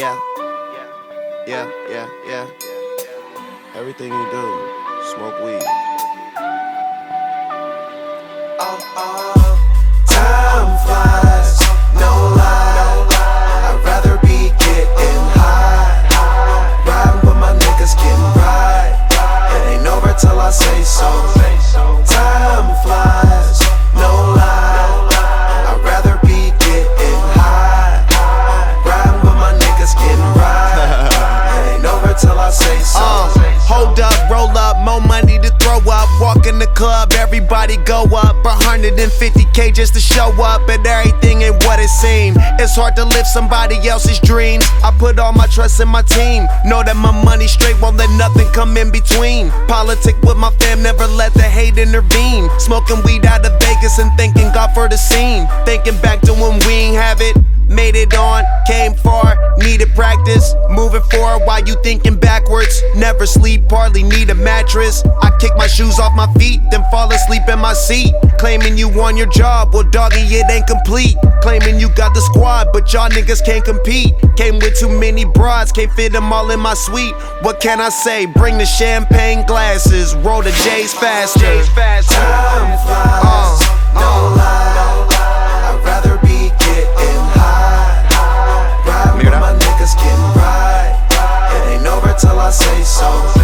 Yeah. Yeah, yeah, yeah. Everything you do, smoke weed. Oh, oh, Time flies, no lie. I'd rather be getting high. Riding with my niggas getting right. It ain't over till I say so. Time flies, no lie. Up, roll up, more money to throw up. Walk in the club, everybody go up. 150k just to show up, but everything ain't what it seemed. It's hard to live somebody else's dreams. I put all my trust in my team. Know that my money straight, won't let nothing come in between. Politic with my fam, never let the hate intervene. Smoking weed out of Vegas and thanking God for the scene. Thinking back to when we ain't have it. Made it on, came far, needed practice. Moving forward while you thinking backwards. Never sleep, hardly need a mattress. I kick my shoes off my feet, then fall asleep in my seat. Claiming you won your job, well, doggy, it ain't complete. Claiming you got the squad, but y'all niggas can't compete. Came with too many broads, can't fit them all in my suite. What can I say? Bring the champagne glasses, roll the J's faster. Time flies, uh, no uh. lie. I say so.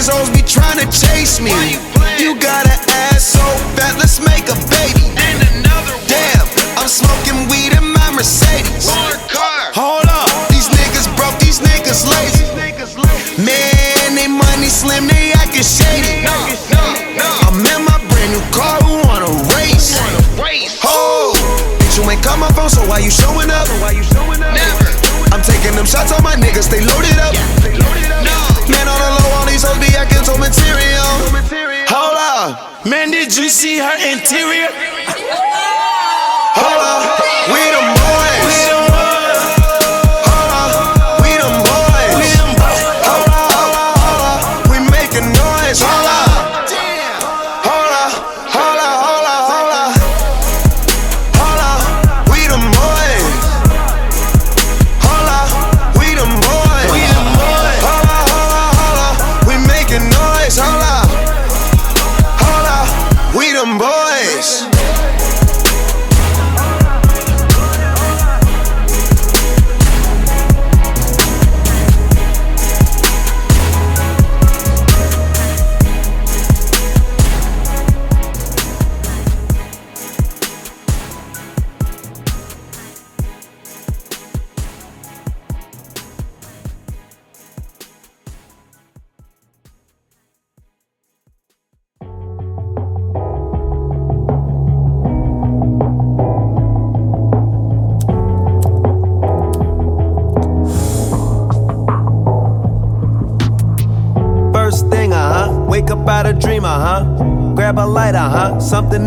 These hoes be trying to chase me. You? You got an ass so fat, let's make a baby. And another one. Damn, I'm smoking weed in my Mercedes. Car. Hold up, these niggas broke, these niggas lazy. Man, they money slim, they acting shady. No, no, no. I'm in my brand new car, who wanna race? Oh, bitch, you ain't call my phone, so why you showing up? Never. I'm taking them shots on my niggas, they loaded up. No. Material. Hold up, man, did you see her interior?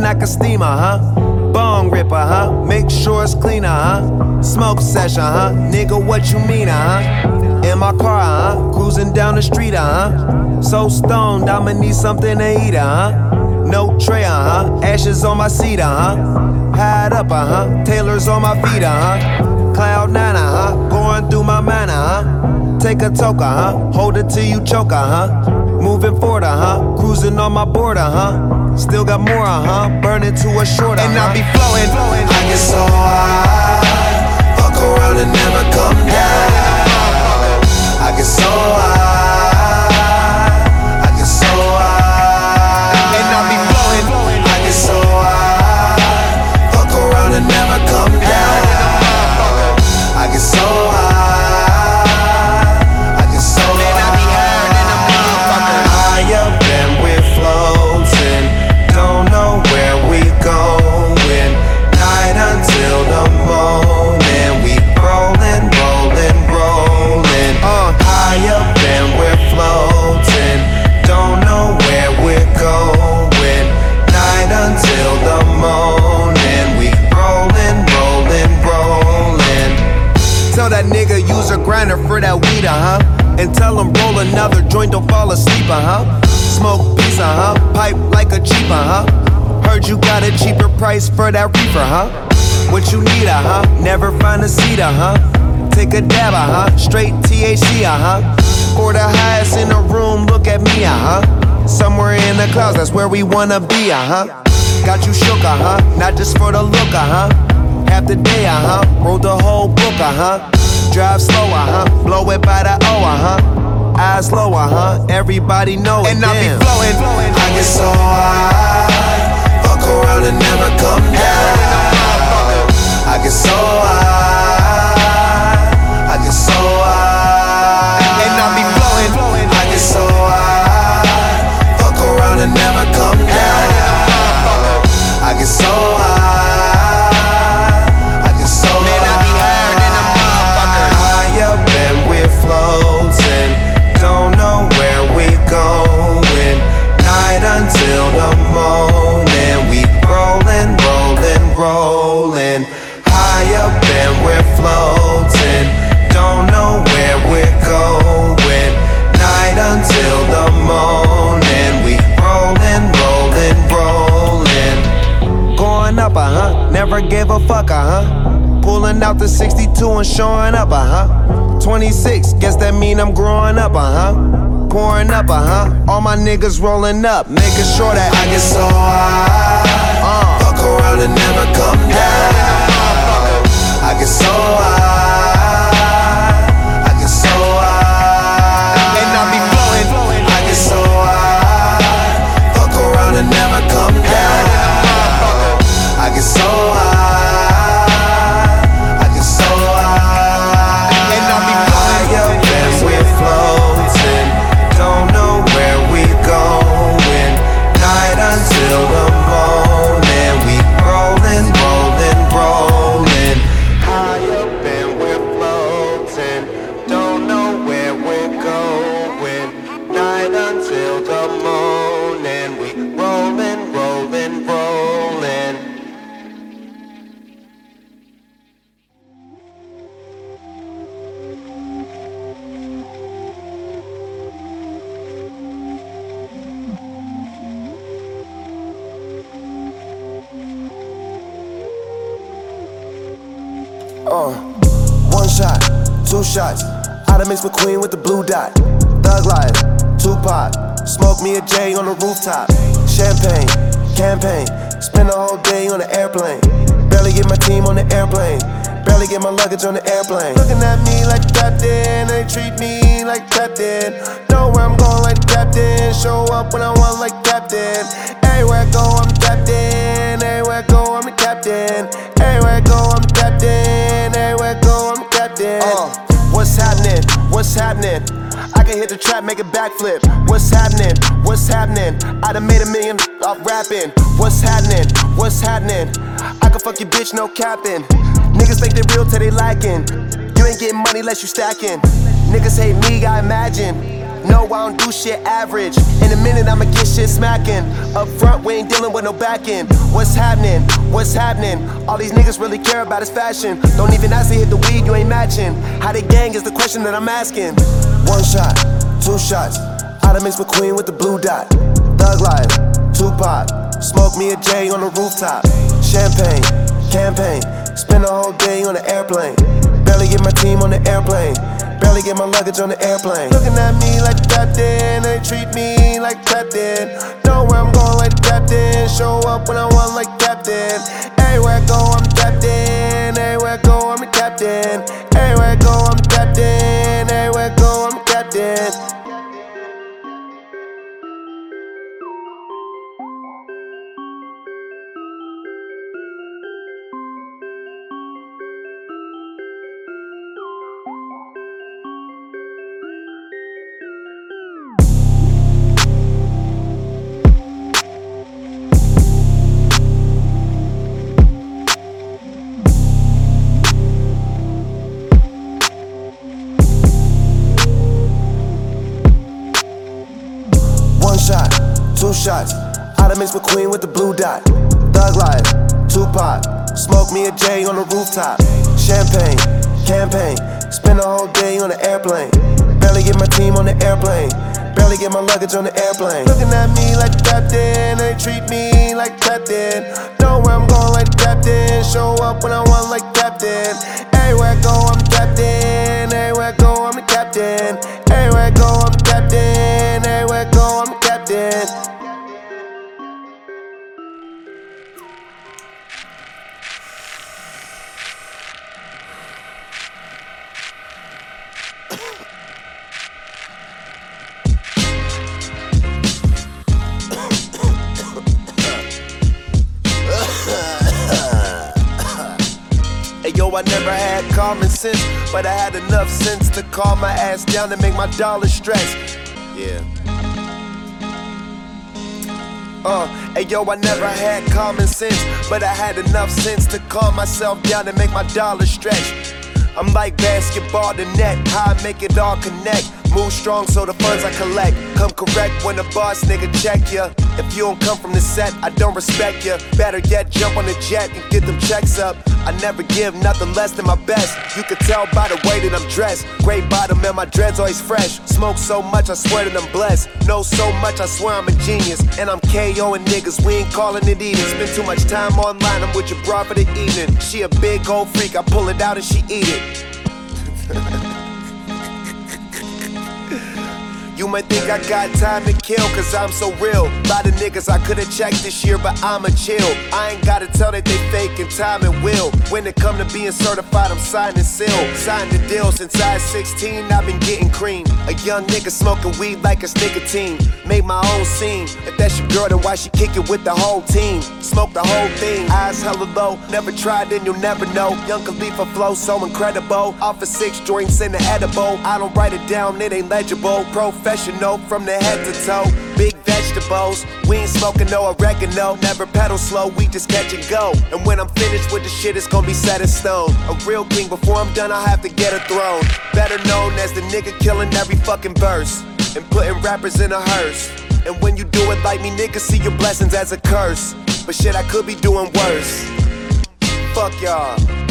Like a steamer, huh? Bong ripper, huh? Make sure it's cleaner, huh? Smoke session, huh? Nigga, what you mean, huh? In my car, huh? Cruising down the street, huh? So stoned, I'ma need something to eat, huh? No tray, uh huh. Ashes on my seat, uh huh. Hide up, uh huh. Taylor's on my feet, uh huh. Cloud nine, uh huh. Going through my mind, uh huh. Take a toke, uh huh. Hold it till you choke, uh huh. Moving forward, uh huh. Cruising on my board, uh huh. Still got more, uh huh. Burning to a short, uh-huh. And I be flowing. I get so high, fuck around and never come down. I get so high, uh huh. And tell him roll another joint, don't fall asleep, uh huh. Smoke piece, uh huh. Pipe like a cheap, uh huh. Heard you got a cheaper price for that reefer, huh? What you need, uh huh. Never find a seat, uh huh. Take a dab, uh huh. Straight THC, uh huh. For the highest in the room, look at me, uh huh. Somewhere in the clouds, that's where we wanna be, uh huh. Got you shook, uh huh. Not just for the look, uh huh. Half the day, uh huh. Wrote the whole book, uh huh. Drive slow, uh huh. Blow it by the O, uh huh. Eyes low, uh huh. Everybody know it. And I be flowing. I get so high. Fuck around and never come down. I get so high. Rollin', rollin'. Higher than we're floating. Don't know where we're going. Night until the morning. We rollin', rollin', rollin'. Going up, uh huh. Never gave a fuck, uh huh. Pulling out the 62 and showing up, uh huh. 26, guess that mean I'm growing up, uh huh. Pouring up, uh huh. All my niggas rolling up, making sure that I get so high. And never come down. I get so high. Shots. I done mix McQueen with the blue dot. Thug life, Tupac. Smoke me a J on the rooftop. Champagne, campaign. Spend the whole day on the airplane. Barely get my team on the airplane. Barely get my luggage on the airplane. Looking at me like captain, they treat me like captain. Know where I'm going like captain. Show up when I want like captain. Everywhere I go, I'm captain. Everywhere I go, I'm the captain. What's happening? I can hit the trap, make a backflip. What's happening? What's happening? I done made a million off rapping. What's happening? What's happening? I can fuck your bitch, no capping. Niggas think they real till they lacking. You ain't getting money unless you stacking. Niggas hate me, I imagine. No, I don't do shit average. In a minute, I'ma get shit smacking. Up front, we ain't dealing with no back end. What's happening? What's happening? All these niggas really care about is fashion. Don't even ask to hit the weed, you ain't matching. How they gang is the question that I'm asking. One shot, two shots. I done mix McQueen with the blue dot. Thug life, Tupac. Smoke me a J on the rooftop. Champagne, campaign. Spend the whole day on the airplane. Barely get my team on the airplane. Barely get my luggage on the airplane. Looking at me like the captain, they treat me like captain. Know where I'm going like the captain. Show up when I want like captain. Everywhere I go, I'm the captain. Everywhere I go, I'm the captain. Everywhere I go, I'm the captain. Everywhere Mix McQueen with the blue dot. Thug life, Tupac. Smoke me a J on the rooftop. Champagne, campaign. Spend the whole day on the airplane. Barely get my team on the airplane. Barely get my luggage on the airplane. Looking at me like the captain, they treat me like captain. Know where I'm going like captain. Show up when I want like captain. Everywhere I go, I'm captain. Everywhere I go, I'm the captain. I never had common sense, but I had enough sense to calm my ass down and make my dollar stress. Yeah. Uh, hey yo, I never had common sense, but I had enough sense to calm myself down and make my dollar stretch. I'm like basketball to net, how I make it all connect. Move strong so the funds I collect come correct when the boss nigga check ya. If you don't come from the set, I don't respect ya. Better yet, jump on the jet and get them checks up. I never give nothing less than my best. You can tell by the way that I'm dressed. Great bottom and my dreads always fresh. Smoke so much, I swear that I'm blessed. Know so much, I swear I'm a genius. And I'm KOing niggas, we ain't calling it eating. Spend too much time online, I'm with your bra for the evening. She a big old freak, I pull it out and she eat it. You might think I got time to kill, cause I'm so real. Lot of niggas I could've checked this year, but I'ma chill. I ain't gotta tell that they faking time and will. When it come to being certified, I'm signing seal. Signed the deal since I was 16, I've been getting cream. A young nigga smoking weed like it's nicotine. Made my own scene. If that's your girl, then why she kick it with the whole team? Smoke the whole thing, eyes hella low. Never tried, then you'll never know. Young Khalifa flow so incredible. Off of six joints in the edible. I don't write it down, it ain't legible. Professional from the head to toe. Big vegetables. We ain't smoking no oregano. Never pedal slow, we just catch and go. And when I'm finished with the shit, it's gonna be set in stone. A real king, before I'm done, I'll have to get a throne. Better known as the nigga killing every fucking verse. And putting rappers in a hearse. And when you do it like me, niggas see your blessings as a curse. But shit, I could be doing worse. Fuck y'all.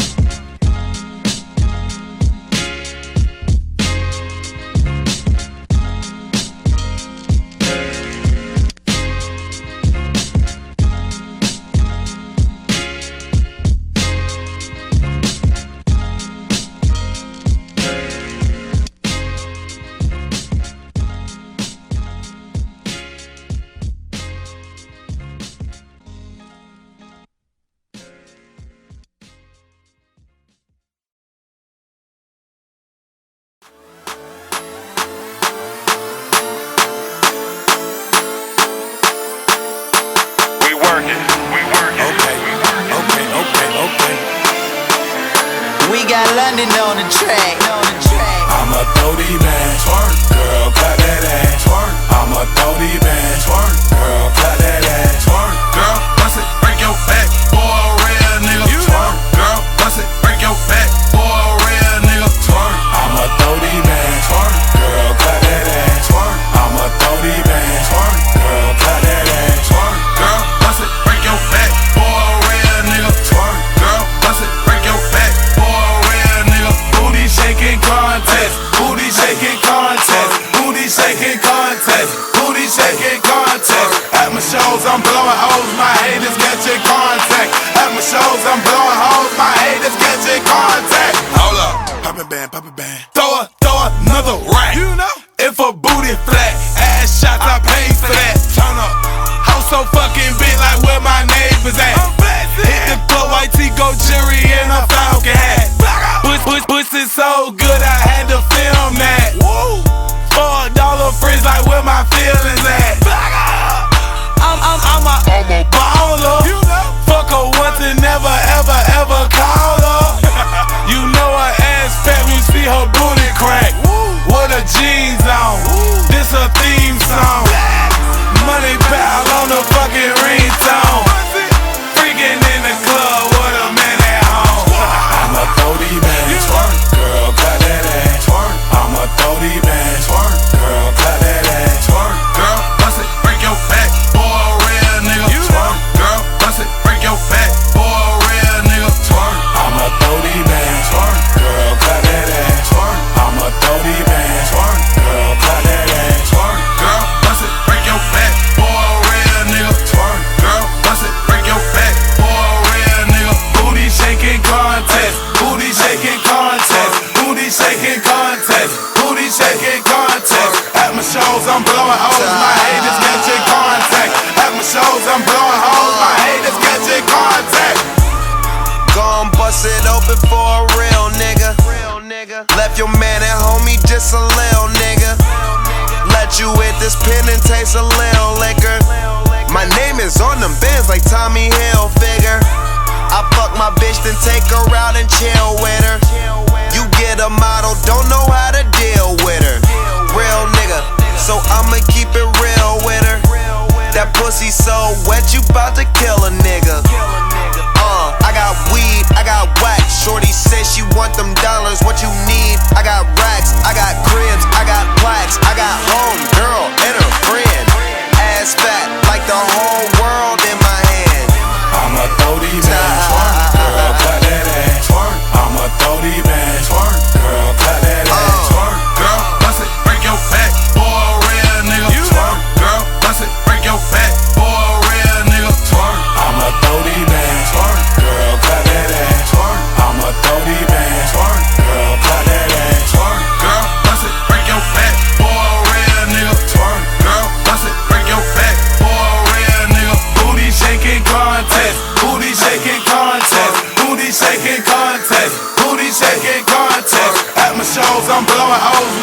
On the track. I'ma twerk, girl, clap that ass. I'ma these crack. Left your man at home, he just a little nigga. Let you with this pen and taste a little liquor. My name is on them bins like Tommy Hilfiger. I fuck my bitch, then take her out and chill with her. You get a model, don't know how to deal with her. Real nigga, so I'ma keep it real with her. That pussy so wet, you bout to kill a nigga. I got weed, I got wax. Shorty says she want them dollars, what you need? I got racks, I got cribs, I got plaques, I got home girl and her friend. Ass fat like the whole hoes, I'm blowing hoes.